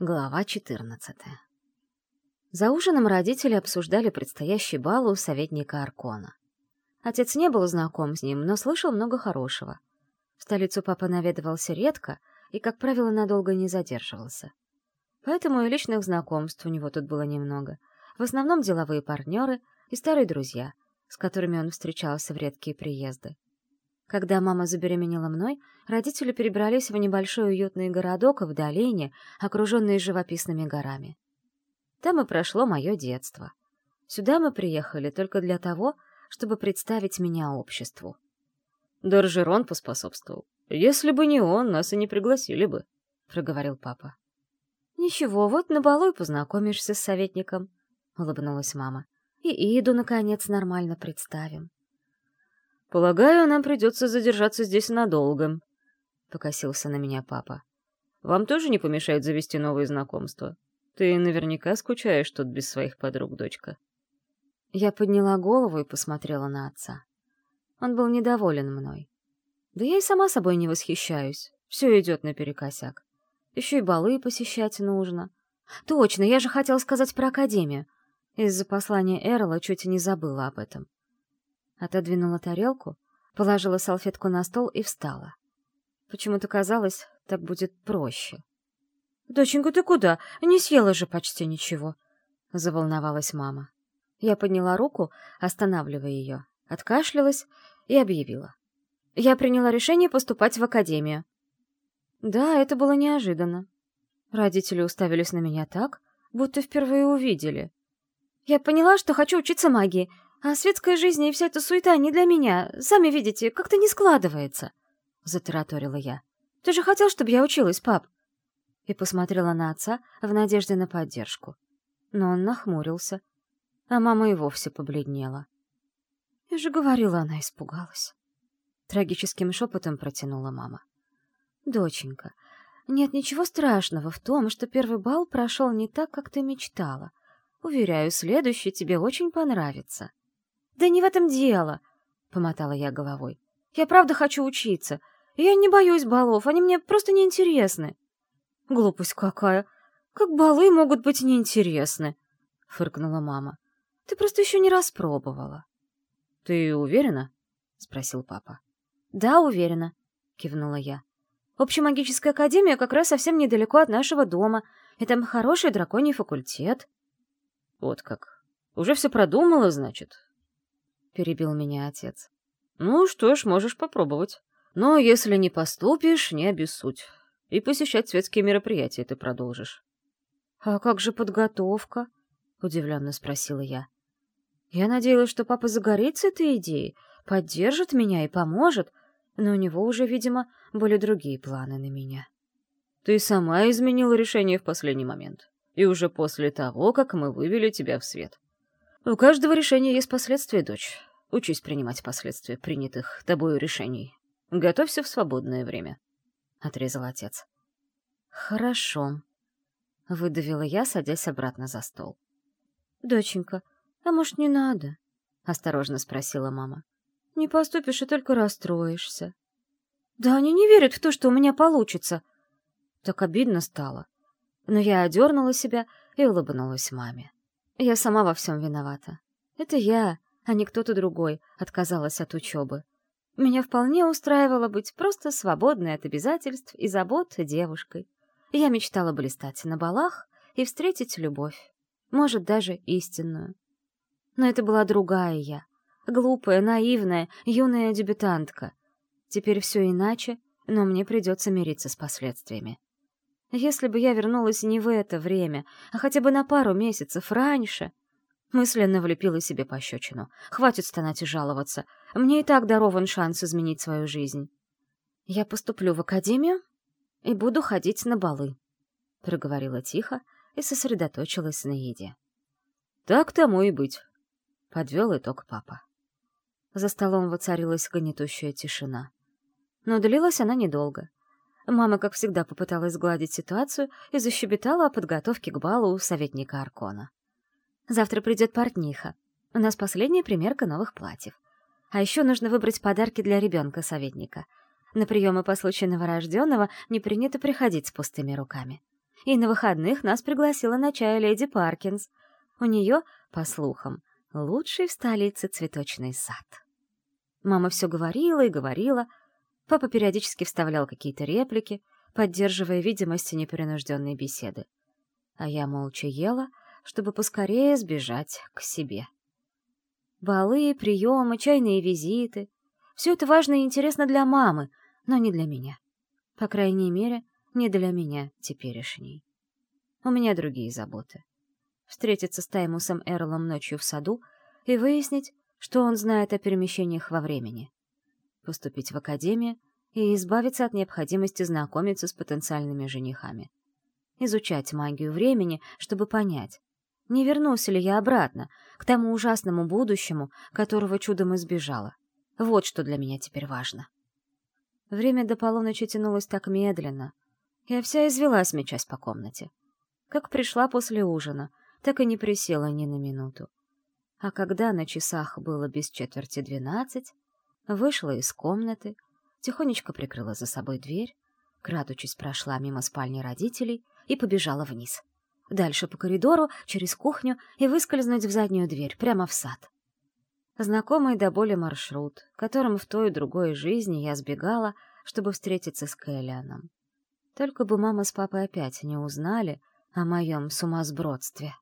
Глава 14. За ужином родители обсуждали предстоящий бал у советника Аркона. Отец не был знаком с ним, но слышал много хорошего. В столицу папа наведывался редко и, как правило, надолго не задерживался. Поэтому и личных знакомств у него тут было немного. В основном деловые партнеры и старые друзья, с которыми он встречался в редкие приезды. Когда мама забеременела мной, родители перебрались в небольшой уютный городок в долине, окруженный живописными горами. Там и прошло мое детство. Сюда мы приехали только для того, чтобы представить меня обществу. Доржерон поспособствовал. Если бы не он, нас и не пригласили бы, — проговорил папа. «Ничего, вот на балу и познакомишься с советником», — улыбнулась мама. «И Иду, наконец, нормально представим». «Полагаю, нам придется задержаться здесь надолго», — покосился на меня папа. «Вам тоже не помешает завести новые знакомства? Ты наверняка скучаешь тут без своих подруг, дочка». Я подняла голову и посмотрела на отца. Он был недоволен мной. Да я и сама собой не восхищаюсь. Все идет наперекосяк. Еще и балы посещать нужно. Точно, я же хотела сказать про академию. Из-за послания Эрла чуть и не забыла об этом. Отодвинула тарелку, положила салфетку на стол и встала. Почему-то казалось, так будет проще. «Доченька, ты куда? Не съела же почти ничего», — заволновалась мама. Я подняла руку, останавливая ее, откашлялась и объявила. Я приняла решение поступать в академию. Да, это было неожиданно. Родители уставились на меня так, будто впервые увидели. Я поняла, что хочу учиться магии, а светская жизнь и вся эта суета не для меня. Сами видите, как-то не складывается. Затараторила я. Ты же хотел, чтобы я училась, пап? И посмотрела на отца в надежде на поддержку. Но он нахмурился, а мама и вовсе побледнела. Я же говорила, она испугалась. Трагическим шепотом протянула мама. «Доченька, нет ничего страшного в том, что первый бал прошел не так, как ты мечтала. Уверяю, следующий тебе очень понравится. «Да не в этом дело», — помотала я головой. «Я правда хочу учиться. Я не боюсь балов, они мне просто неинтересны». «Глупость какая! Как балы могут быть неинтересны?» — фыркнула мама. «Ты просто еще не распробовала». «Ты уверена?» — спросил папа. «Да, уверена», — кивнула я. «Общемагическая академия как раз совсем недалеко от нашего дома, и там хороший драконий факультет». «Вот как. Уже все продумала, значит? Перебил меня отец. «Ну что ж, можешь попробовать. Но если не поступишь, не обессудь. И посещать светские мероприятия ты продолжишь». «А как же подготовка?» — удивленно спросила я. Я надеялась, что папа загорится этой идеей, поддержит меня и поможет, но у него уже, видимо, были другие планы на меня. Ты сама изменила решение в последний момент, и уже после того, как мы вывели тебя в свет. У каждого решения есть последствия, дочь. Учись принимать последствия принятых тобою решений. Готовься в свободное время», — отрезал отец. «Хорошо», — выдавила я, садясь обратно за стол. «Доченька, а может, не надо?» — осторожно спросила мама. «Не поступишь и только расстроишься». «Да они не верят в то, что у меня получится». Так обидно стало. Но я одернула себя и улыбнулась маме. Я сама во всем виновата. Это я, а не кто-то другой, отказалась от учебы. Меня вполне устраивало быть просто свободной от обязательств и забот девушкой. Я мечтала блистать на балах и встретить любовь, может, даже истинную. Но это была другая я, глупая, наивная, юная дебютантка. Теперь все иначе, но мне придется мириться с последствиями. Если бы я вернулась не в это время, а хотя бы на пару месяцев раньше, Мысленно влепила себе пощечину. Хватит стонать и жаловаться. Мне и так дарован шанс изменить свою жизнь. Я поступлю в академию и буду ходить на балы. Проговорила тихо и сосредоточилась на еде. Так тому и быть. Подвел итог папа. За столом воцарилась гнетущая тишина. Но длилась она недолго. Мама, как всегда, попыталась сгладить ситуацию и защебетала о подготовке к балу у советника Аркона. Завтра придет портниха. У нас последняя примерка новых платьев. А еще нужно выбрать подарки для ребенка-советника. На приемы по случаю новорожденного не принято приходить с пустыми руками. И на выходных нас пригласила на чай леди Паркинс. У нее, по слухам, лучший в столице цветочный сад. Мама все говорила и говорила. Папа периодически вставлял какие-то реплики, поддерживая видимость непринужденной беседы. А я молча ела, чтобы поскорее сбежать к себе. Балы, приемы, чайные визиты — все это важно и интересно для мамы, но не для меня. По крайней мере, не для меня теперешней. У меня другие заботы. Встретиться с Таймусом Эрлом ночью в саду и выяснить, что он знает о перемещениях во времени. Поступить в академию и избавиться от необходимости знакомиться с потенциальными женихами. Изучать магию времени, чтобы понять, не вернусь ли я обратно, к тому ужасному будущему, которого чудом избежала. Вот что для меня теперь важно. Время до полуночи тянулось так медленно. Я вся извелась, мечась по комнате. Как пришла после ужина, так и не присела ни на минуту. А когда на часах было без четверти двенадцать, вышла из комнаты, тихонечко прикрыла за собой дверь, крадучись прошла мимо спальни родителей и побежала вниз. Дальше по коридору, через кухню и выскользнуть в заднюю дверь, прямо в сад. Знакомый до боли маршрут, которым в той и другой жизни я сбегала, чтобы встретиться с Кэллианом. Только бы мама с папой опять не узнали о моем сумасбродстве.